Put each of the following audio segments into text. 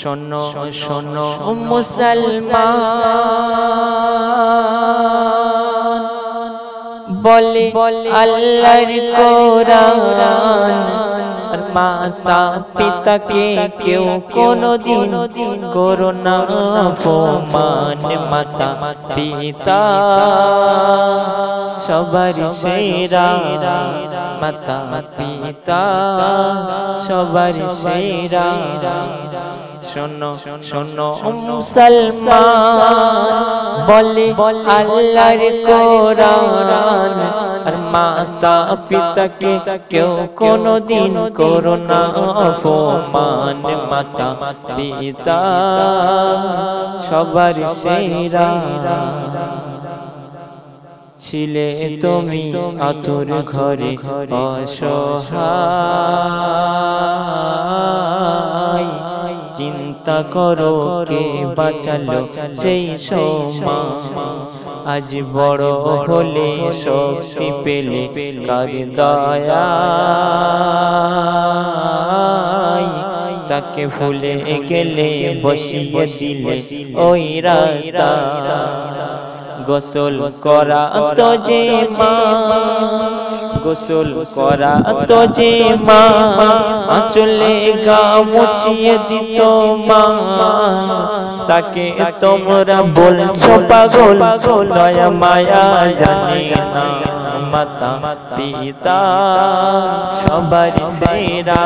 শোনো শোনো মুসলমান বলে আল্লাহর কোরআন। মাতা পিতাকে কেউ কোনদিন করো না অপমান। মাতা পিতা সবার সেরা। মাতা পিতা সবার সেরা। শোনো শোনো মুসলমান বলে আল্লাহর কোরআন আর মাতা পিতাকে কেউ কোনদিন করো না অপমান মাতা পিতা সবার সেরা। ছিলে তুমি আতুর ঘরে অসহায়। চিন্তা করো, কে বাঁচালো? সেই সময় আজ বড় হলে শক্তি পেলে কার দয়া? তাকে ভুলে গেলে বসিয়ে দিলে ওই রাস্তা। গোসল করা তো যে মা, গোসল করা তো যে মা। আঁচলে গা মুছিয়ে দিত মা। তাকে তোমরা বলছো, পাগল, দয়া মায়া জানে না মাতা পিতা। সবার সেরা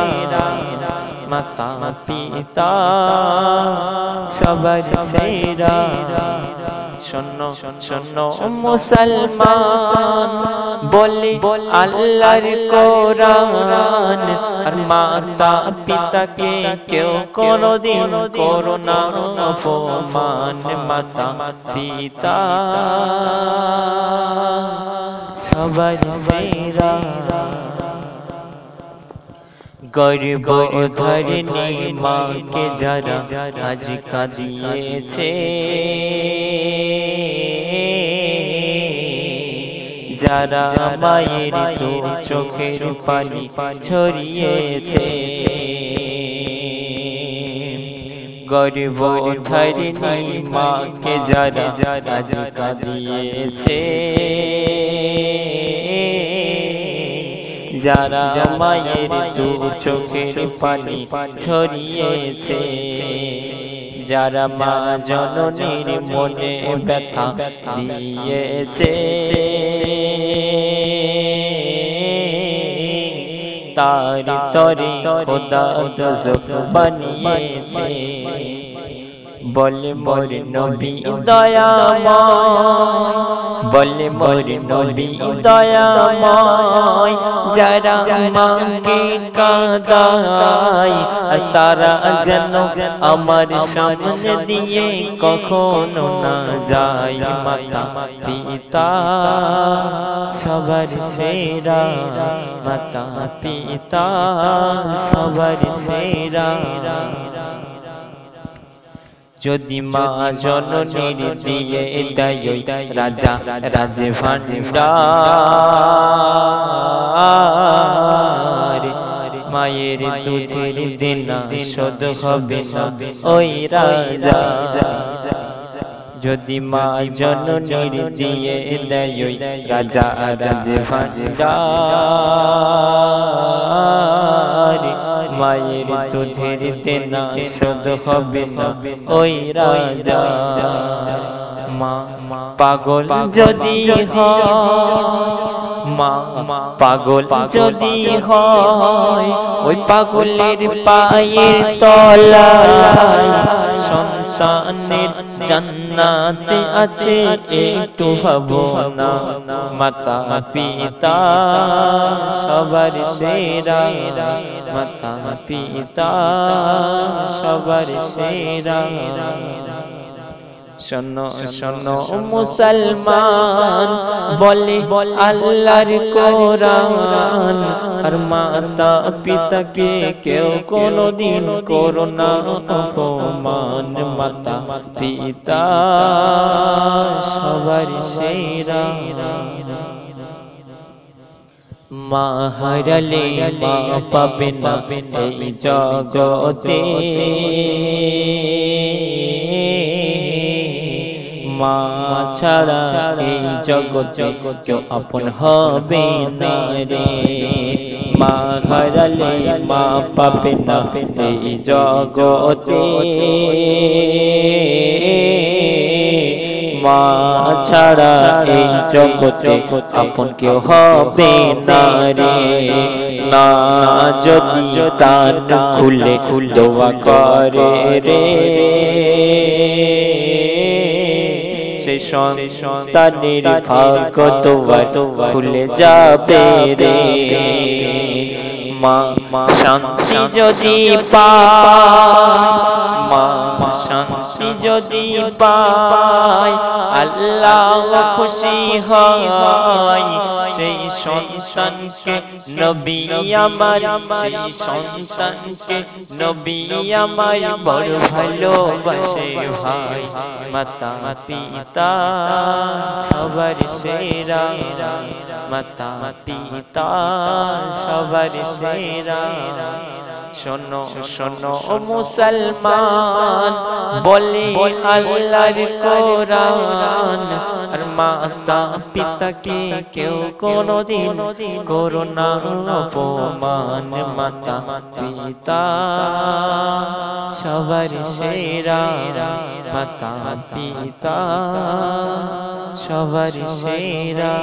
মাতা পিতা। সবার সেরা। শোনো শোনো, মুসলমান। বলে, আল্লাহর কোরআন। আর মাতা পিতাকে কেউ কোনদিন করো না অপমান। মাতা পিতা। সবার সেরা। গর্ব ধরনি মাকে যারা আজ কাঁদিয়েছে যারা মায়ের তো চোখের পানি ছড়িয়েছে। গর্ব ধরনি মাকে যারা আজ কাঁদিয়েছে যারা মায়ের দু চোখের পানি ছড়িয়েছে। যারা মা জননীর মনে ব্যথা দিয়েছে। তার তরি খোদা দোজক বানিয়েছে। বলে মোর নবী দয়াময়। বলে মোর নবী দয়াময়। যারা মাকে কাদায় তারা যেন আমার সামনে দিয়ে কখনো না যায়। মাতা, পিতা, সবার সেরা। মাতা, পিতা, সবার সেরা। যদি মা জননীর দিয়ে দেয় রাজা রাজে ভান্ডার মায়ের দুধের দিনা শোধ হবে ওই রাজা। যদি মা জননীর দিয়ে দেয় রাজা রাজে ভান্ডার মায়ের দুধের দেনা শোধ হবে না। ওই রাজা, মা, পাগল যদি পাগল যদি হয়, ওই পাগলের পায়ের তলায় সন্তানের জান্নাতে আছে, একটু ভাবনা মাতা পিতা সবার সেরা। মাতা পিতা সবার সেরা। শোনো শোনো মুসলমান বলে আল্লাহর কোরআন আর মাতা পিতাকে কেউ কোনদিন করো না অপমান মাতা পিতা সবার সেরা। মা হারালে মা পাবে না এই জগতে। মা ছাড়া এই জগতে কেউ আপন হবে না রে। মা হারালে মা পাবে না এই জগতে। মা ছাড়া এই জগতে আপন কেউ হবে না রে। না যদি তান খুলে দোয়া করে রে। সন্তানের ভাগ্য তোমার খুলে যাবে রে? মা শান্তি যদি পা মা শান্তি যদি পায় আল্লাহ খুশি হয় সেই সন্তানকে নবী আমার সেই সন্তানকে নবী আমার বড় ভালোবাসে ভাই মাতা পিতা সবার সেরা। মাতা পিতা সবার সেরা। শোনো শোনো মুসলমান বলে আল্লাহর কোরআন আর মাতা পিতাকে কেউ কোনদিন করোনা অপমান মাতা পিতা সবার সেরা মাতা পিতা সবার সেরা।